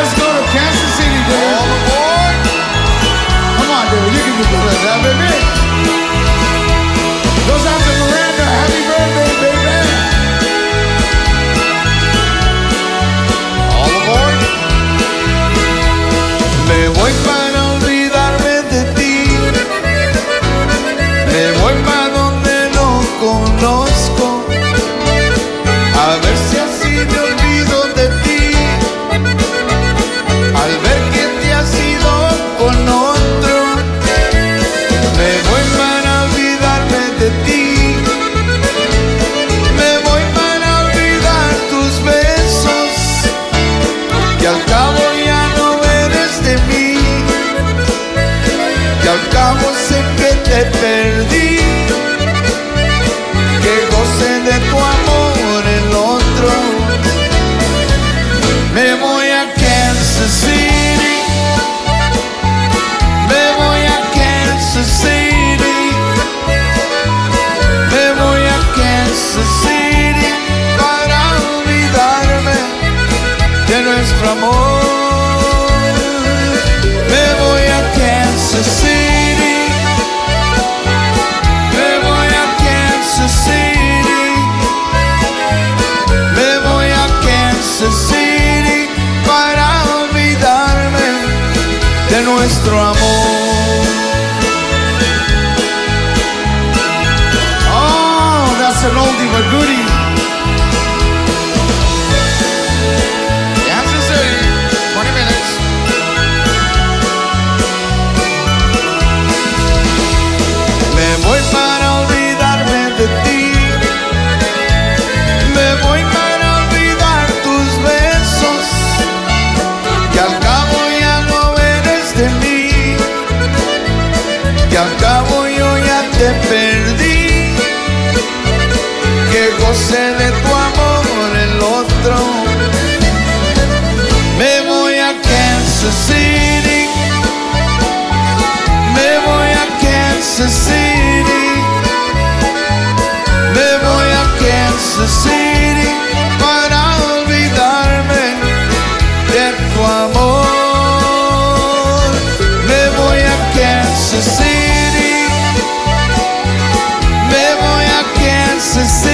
Let's go to Kansas City, dude. All aboard. Come on, dude. You can do better than that, baby. Goes out to Miranda. Te perdí. Que goce de tu amor el otro. Me voy a Kansas City. Me voy a Kansas City. Me voy a Kansas City para olvidarme de nuestro amor. nuestro amor. Oh, that's an oldie but goodie. Yeah. to say